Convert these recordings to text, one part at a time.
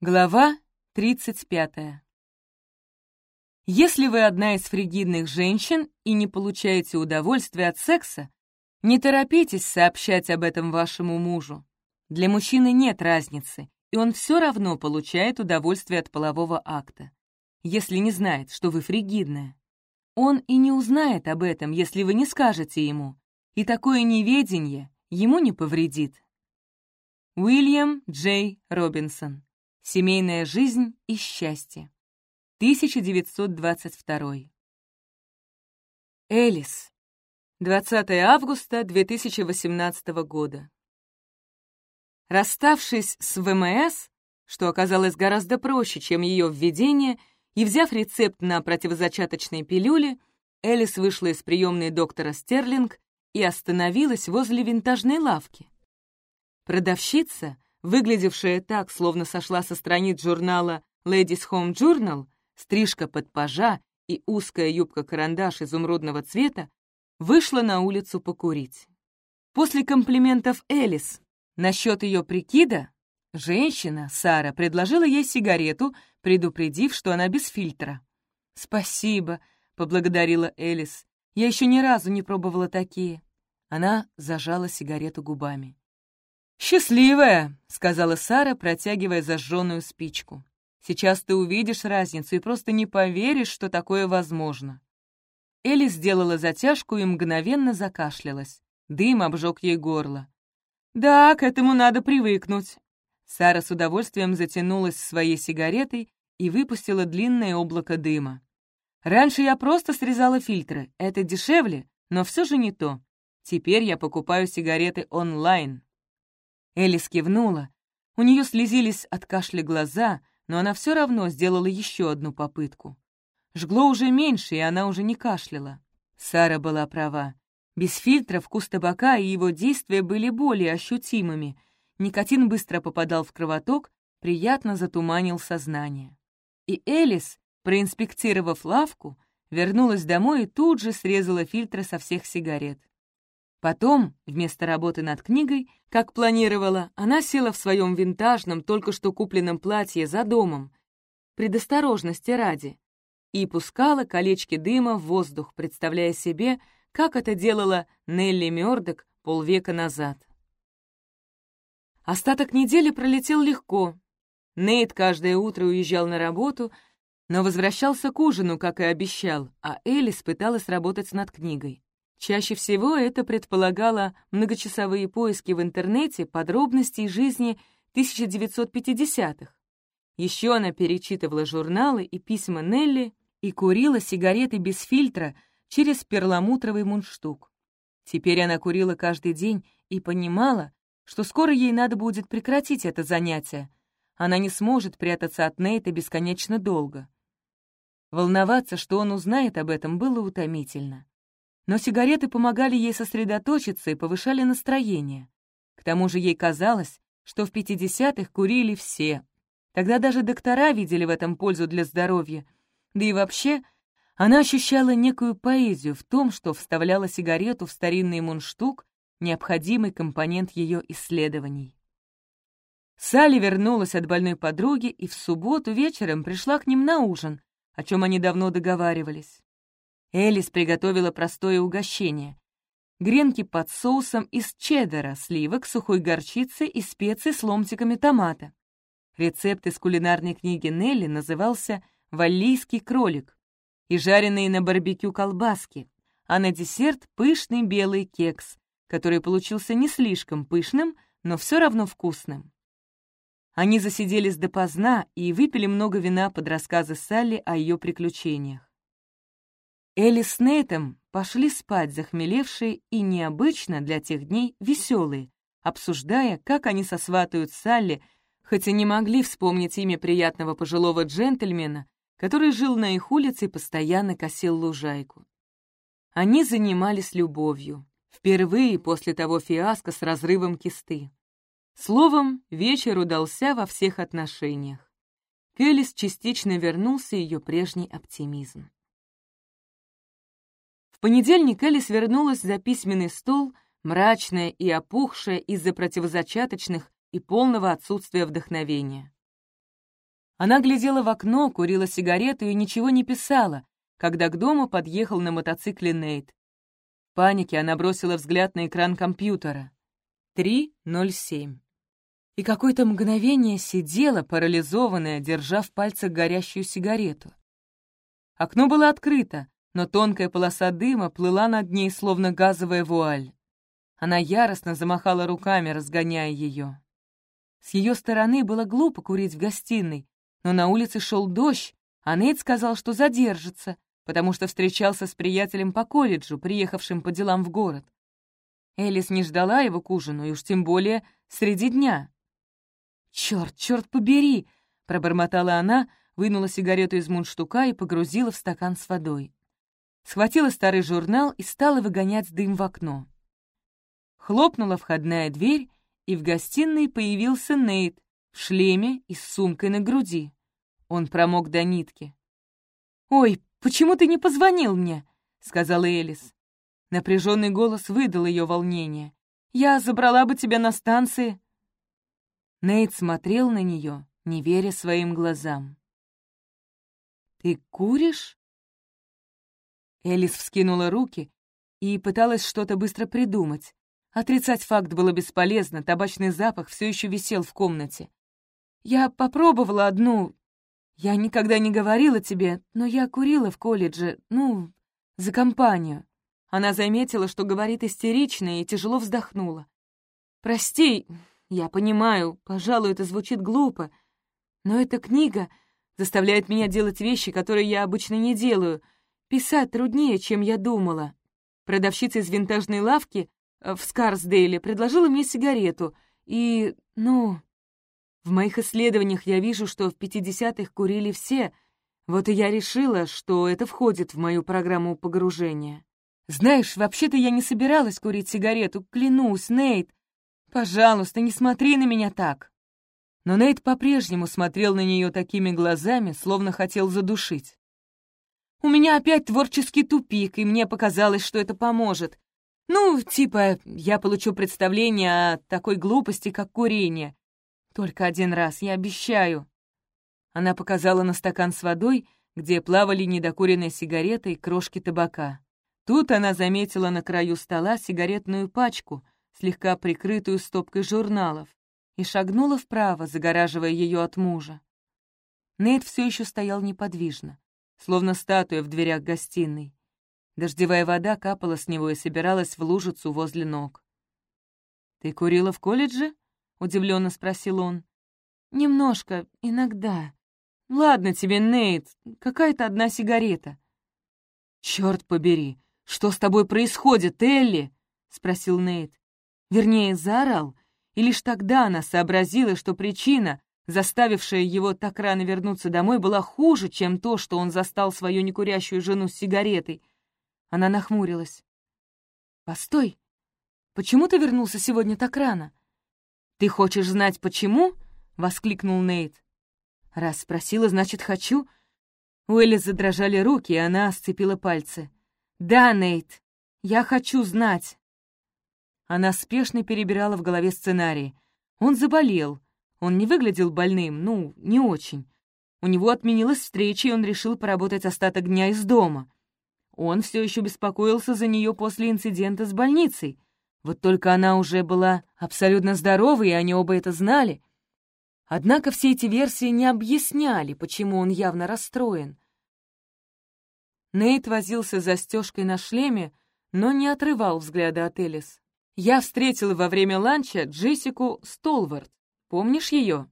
Глава 35. Если вы одна из фригидных женщин и не получаете удовольствия от секса, не торопитесь сообщать об этом вашему мужу. Для мужчины нет разницы, и он все равно получает удовольствие от полового акта, если не знает, что вы фригидная. Он и не узнает об этом, если вы не скажете ему, и такое неведение ему не повредит. Уильям Джей Робинсон Семейная жизнь и счастье. 1922. Элис. 20 августа 2018 года. Расставшись с ВМС, что оказалось гораздо проще, чем ее введение, и взяв рецепт на противозачаточные пилюли, Элис вышла из приемной доктора Стерлинг и остановилась возле винтажной лавки. Продавщица, выглядевшая так, словно сошла со страниц журнала Ladies Home Journal, стрижка под пажа и узкая юбка-карандаш изумрудного цвета, вышла на улицу покурить. После комплиментов Элис насчет ее прикида, женщина, Сара, предложила ей сигарету, предупредив, что она без фильтра. «Спасибо», — поблагодарила Элис. «Я еще ни разу не пробовала такие». Она зажала сигарету губами. «Счастливая», — сказала Сара, протягивая зажженную спичку. «Сейчас ты увидишь разницу и просто не поверишь, что такое возможно». Элли сделала затяжку и мгновенно закашлялась. Дым обжег ей горло. «Да, к этому надо привыкнуть». Сара с удовольствием затянулась своей сигаретой и выпустила длинное облако дыма. «Раньше я просто срезала фильтры. Это дешевле, но все же не то. Теперь я покупаю сигареты онлайн». Элис кивнула. У нее слезились от кашля глаза, но она все равно сделала еще одну попытку. Жгло уже меньше, и она уже не кашляла. Сара была права. Без фильтра вкус табака и его действия были более ощутимыми. Никотин быстро попадал в кровоток, приятно затуманил сознание. И Элис, проинспектировав лавку, вернулась домой и тут же срезала фильтры со всех сигарет. Потом, вместо работы над книгой, как планировала, она села в своем винтажном, только что купленном платье за домом, предосторожности ради, и пускала колечки дыма в воздух, представляя себе, как это делала Нелли Мёрдок полвека назад. Остаток недели пролетел легко. Нейт каждое утро уезжал на работу, но возвращался к ужину, как и обещал, а Элис пыталась работать над книгой. Чаще всего это предполагало многочасовые поиски в интернете подробностей жизни 1950-х. Еще она перечитывала журналы и письма Нелли и курила сигареты без фильтра через перламутровый мундштук. Теперь она курила каждый день и понимала, что скоро ей надо будет прекратить это занятие. Она не сможет прятаться от Нейта бесконечно долго. Волноваться, что он узнает об этом, было утомительно но сигареты помогали ей сосредоточиться и повышали настроение. К тому же ей казалось, что в 50-х курили все. Тогда даже доктора видели в этом пользу для здоровья. Да и вообще, она ощущала некую поэзию в том, что вставляла сигарету в старинный мундштук, необходимый компонент ее исследований. Салли вернулась от больной подруги и в субботу вечером пришла к ним на ужин, о чем они давно договаривались. Элис приготовила простое угощение. Гренки под соусом из чеддера, сливок, сухой горчицы и специй с ломтиками томата. Рецепт из кулинарной книги Нелли назывался «Валлийский кролик» и жареные на барбекю колбаски, а на десерт пышный белый кекс, который получился не слишком пышным, но все равно вкусным. Они засиделись допоздна и выпили много вина под рассказы Салли о ее приключениях. Элли с Нейтом пошли спать захмелевшие и необычно для тех дней веселые, обсуждая, как они сосватают Салли, хотя не могли вспомнить имя приятного пожилого джентльмена, который жил на их улице и постоянно косил лужайку. Они занимались любовью, впервые после того фиаско с разрывом кисты. Словом, вечер удался во всех отношениях. Келлис частично вернулся ее прежний оптимизм понедельник Элис вернулась за письменный стол, мрачная и опухшая из-за противозачаточных и полного отсутствия вдохновения. Она глядела в окно, курила сигарету и ничего не писала, когда к дому подъехал на мотоцикле Нейт. В панике она бросила взгляд на экран компьютера. 3.07. И какое-то мгновение сидела, парализованная, держа в пальцах горящую сигарету. Окно было открыто, но тонкая полоса дыма плыла над ней, словно газовая вуаль. Она яростно замахала руками, разгоняя ее. С ее стороны было глупо курить в гостиной, но на улице шел дождь, а Нейт сказал, что задержится, потому что встречался с приятелем по колледжу, приехавшим по делам в город. Элис не ждала его к ужину, и уж тем более среди дня. «Черт, черт побери!» — пробормотала она, вынула сигарету из мундштука и погрузила в стакан с водой. Схватила старый журнал и стала выгонять дым в окно. Хлопнула входная дверь, и в гостиной появился Нейт в шлеме и с сумкой на груди. Он промок до нитки. «Ой, почему ты не позвонил мне?» — сказала Элис. Напряженный голос выдал ее волнение. «Я забрала бы тебя на станции». Нейт смотрел на нее, не веря своим глазам. «Ты куришь?» Элис вскинула руки и пыталась что-то быстро придумать. Отрицать факт было бесполезно, табачный запах все еще висел в комнате. «Я попробовала одну. Я никогда не говорила тебе, но я курила в колледже, ну, за компанию». Она заметила, что говорит истерично, и тяжело вздохнула. «Прости, я понимаю, пожалуй, это звучит глупо, но эта книга заставляет меня делать вещи, которые я обычно не делаю. Писать труднее, чем я думала». Продавщица из винтажной лавки в Скарсдейле предложила мне сигарету, и, ну... В моих исследованиях я вижу, что в 50-х курили все, вот и я решила, что это входит в мою программу погружения. Знаешь, вообще-то я не собиралась курить сигарету, клянусь, Нейт. Пожалуйста, не смотри на меня так. Но Нейт по-прежнему смотрел на нее такими глазами, словно хотел задушить. У меня опять творческий тупик, и мне показалось, что это поможет. Ну, типа, я получу представление о такой глупости, как курение. Только один раз, я обещаю. Она показала на стакан с водой, где плавали недокуренные сигареты и крошки табака. Тут она заметила на краю стола сигаретную пачку, слегка прикрытую стопкой журналов, и шагнула вправо, загораживая ее от мужа. Нейт все еще стоял неподвижно, словно статуя в дверях гостиной. Дождевая вода капала с него и собиралась в лужицу возле ног. «Ты курила в колледже?» — удивленно спросил он. «Немножко, иногда. Ладно тебе, Нейт, какая-то одна сигарета». «Черт побери, что с тобой происходит, Элли?» — спросил Нейт. Вернее, заорал, и лишь тогда она сообразила, что причина, заставившая его так рано вернуться домой, была хуже, чем то, что он застал свою некурящую жену с сигаретой — она нахмурилась. «Постой! Почему ты вернулся сегодня так рано?» «Ты хочешь знать, почему?» — воскликнул Нейт. «Раз спросила, значит, хочу». У Элли задрожали руки, и она сцепила пальцы. «Да, Нейт, я хочу знать». Она спешно перебирала в голове сценарий. Он заболел. Он не выглядел больным, ну, не очень. У него отменилась встреча, и он решил поработать остаток дня из дома. Он все еще беспокоился за нее после инцидента с больницей. Вот только она уже была абсолютно здорова, и они оба это знали. Однако все эти версии не объясняли, почему он явно расстроен. Нейт возился застежкой на шлеме, но не отрывал взгляда от Элис. «Я встретила во время ланча Джессику Столвард. Помнишь ее?»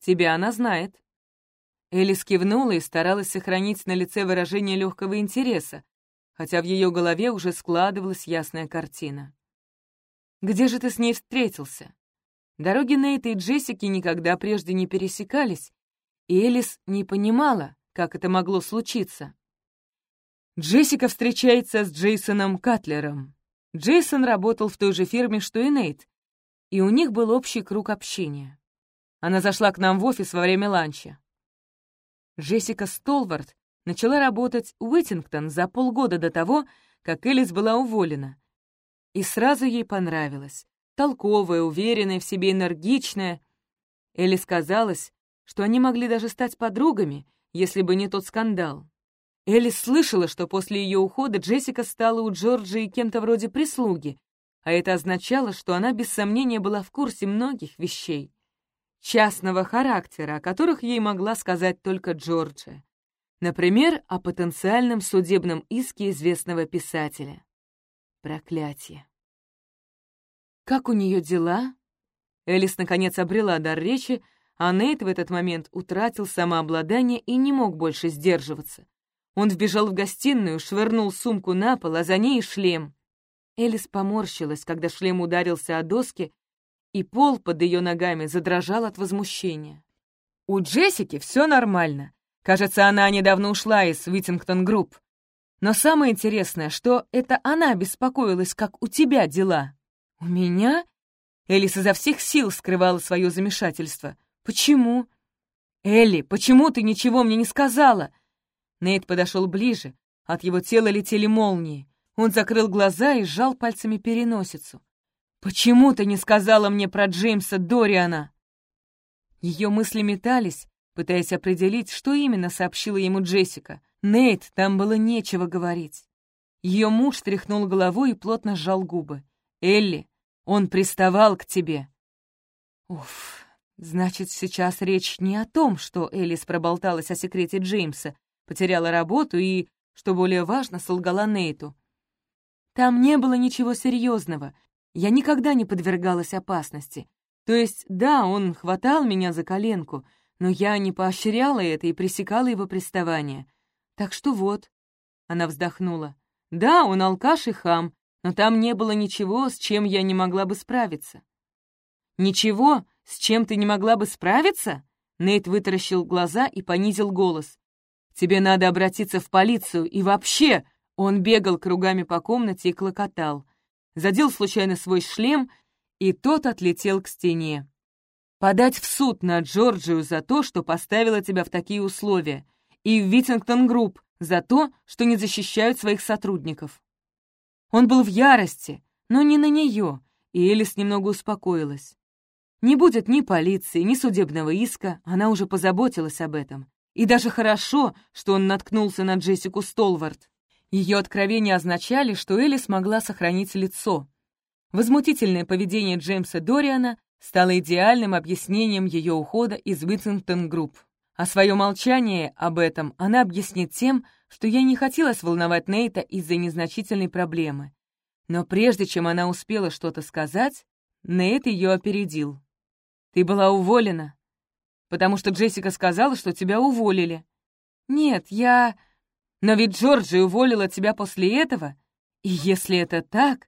«Тебя она знает». Элис кивнула и старалась сохранить на лице выражение легкого интереса, хотя в ее голове уже складывалась ясная картина. «Где же ты с ней встретился?» Дороги Нейта и Джессики никогда прежде не пересекались, и Элис не понимала, как это могло случиться. Джессика встречается с Джейсоном Катлером. Джейсон работал в той же фирме, что и Нейт, и у них был общий круг общения. Она зашла к нам в офис во время ланча. Джессика Столвард начала работать в Уиттингтон за полгода до того, как Элис была уволена. И сразу ей понравилось. Толковая, уверенная в себе, энергичная. Элис казалось, что они могли даже стать подругами, если бы не тот скандал. Элис слышала, что после ее ухода Джессика стала у Джорджии кем-то вроде прислуги, а это означало, что она без сомнения была в курсе многих вещей. Частного характера, о которых ей могла сказать только Джорджия. Например, о потенциальном судебном иске известного писателя. Проклятие. «Как у нее дела?» Элис наконец обрела дар речи, а Нейт в этот момент утратил самообладание и не мог больше сдерживаться. Он вбежал в гостиную, швырнул сумку на пол, а за ней шлем. Элис поморщилась, когда шлем ударился о доски, и пол под ее ногами задрожал от возмущения. «У Джессики все нормально. Кажется, она недавно ушла из Уиттингтон Групп. Но самое интересное, что это она беспокоилась, как у тебя дела. У меня? Элис изо всех сил скрывала свое замешательство. Почему? Элли, почему ты ничего мне не сказала? Нейт подошел ближе. От его тела летели молнии. Он закрыл глаза и сжал пальцами переносицу. «Почему ты не сказала мне про Джеймса Дориана?» Ее мысли метались, пытаясь определить, что именно сообщила ему Джессика. Нейт, там было нечего говорить. Ее муж тряхнул головой и плотно сжал губы. «Элли, он приставал к тебе». Уф, значит, сейчас речь не о том, что Элис проболталась о секрете Джеймса, потеряла работу и, что более важно, солгала Нейту. Там не было ничего серьезного. Я никогда не подвергалась опасности. То есть, да, он хватал меня за коленку, но я не поощряла это и пресекала его приставание. Так что вот. Она вздохнула. Да, он алкаш и хам, но там не было ничего, с чем я не могла бы справиться. Ничего, с чем ты не могла бы справиться? Нейт вытаращил глаза и понизил голос. Тебе надо обратиться в полицию и вообще...» Он бегал кругами по комнате и клокотал. Задел случайно свой шлем, и тот отлетел к стене. «Подать в суд на Джорджию за то, что поставила тебя в такие условия, и в Виттингтон Групп за то, что не защищают своих сотрудников». Он был в ярости, но не на нее, и Элис немного успокоилась. Не будет ни полиции, ни судебного иска, она уже позаботилась об этом. И даже хорошо, что он наткнулся на Джессику Столвард. Ее откровения означали, что Элли смогла сохранить лицо. Возмутительное поведение Джеймса Дориана стало идеальным объяснением ее ухода из Уитингтон Групп. А свое молчание об этом она объяснит тем, что ей не хотелось волновать Нейта из-за незначительной проблемы. Но прежде чем она успела что-то сказать, Нейт ее опередил. «Ты была уволена», потому что Джессика сказала, что тебя уволили. Нет, я... Но ведь Джорджи уволила тебя после этого. И если это так...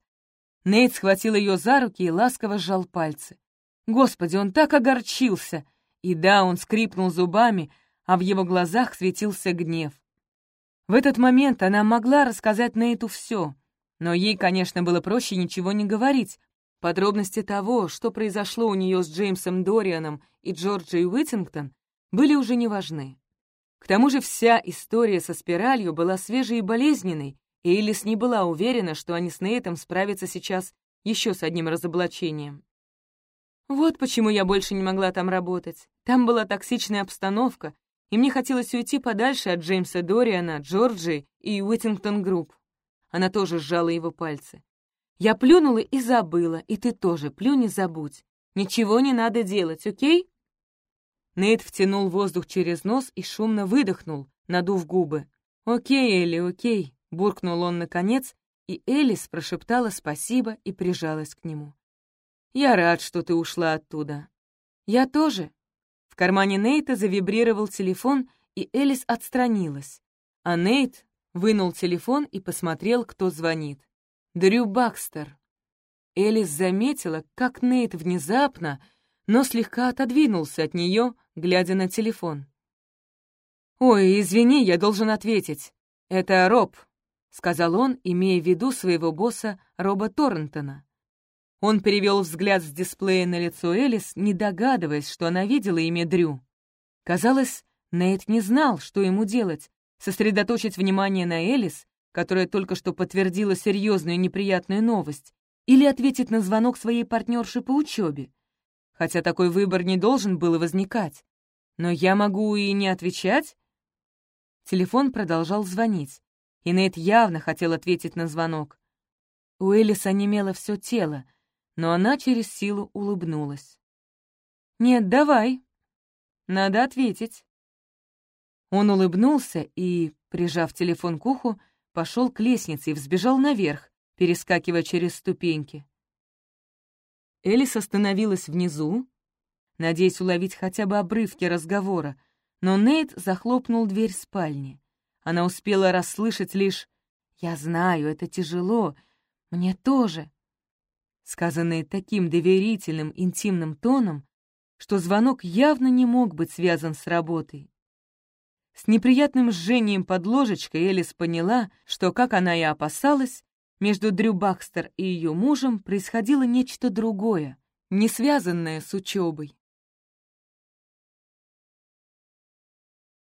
Нейт схватил ее за руки и ласково сжал пальцы. Господи, он так огорчился! И да, он скрипнул зубами, а в его глазах светился гнев. В этот момент она могла рассказать Нейту все, но ей, конечно, было проще ничего не говорить, Подробности того, что произошло у нее с Джеймсом Дорианом и Джорджией Уиттингтон, были уже не важны. К тому же вся история со спиралью была свежей и болезненной, и Элис не была уверена, что они с Нейтом справятся сейчас еще с одним разоблачением. Вот почему я больше не могла там работать. Там была токсичная обстановка, и мне хотелось уйти подальше от Джеймса Дориана, Джорджии и Уиттингтон Групп. Она тоже сжала его пальцы. Я плюнула и забыла, и ты тоже плюнь и забудь. Ничего не надо делать, окей?» Нейт втянул воздух через нос и шумно выдохнул, надув губы. «Окей, Элли, окей», — буркнул он наконец, и Элис прошептала спасибо и прижалась к нему. «Я рад, что ты ушла оттуда». «Я тоже». В кармане Нейта завибрировал телефон, и Элис отстранилась. А Нейт вынул телефон и посмотрел, кто звонит. Дрю Бакстер. Элис заметила, как Нейт внезапно, но слегка отодвинулся от нее, глядя на телефон. «Ой, извини, я должен ответить. Это Роб», — сказал он, имея в виду своего босса Роба Торрентона. Он перевел взгляд с дисплея на лицо Элис, не догадываясь, что она видела имя Дрю. Казалось, Нейт не знал, что ему делать — сосредоточить внимание на Элис которая только что подтвердила серьезную неприятную новость, или ответить на звонок своей партнерши по учебе. Хотя такой выбор не должен был возникать. Но я могу и не отвечать?» Телефон продолжал звонить, и Нейт явно хотел ответить на звонок. У Элис онемело все тело, но она через силу улыбнулась. «Нет, давай. Надо ответить». Он улыбнулся и, прижав телефон к уху, пошел к лестнице и взбежал наверх, перескакивая через ступеньки. Элис остановилась внизу, надеясь уловить хотя бы обрывки разговора, но Нейт захлопнул дверь спальни. Она успела расслышать лишь «Я знаю, это тяжело, мне тоже», сказанные таким доверительным, интимным тоном, что звонок явно не мог быть связан с работой. С неприятным жжением под ложечкой Элис поняла, что, как она и опасалась, между Дрю Бакстер и ее мужем происходило нечто другое, не связанное с учебой.